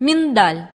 миндаль.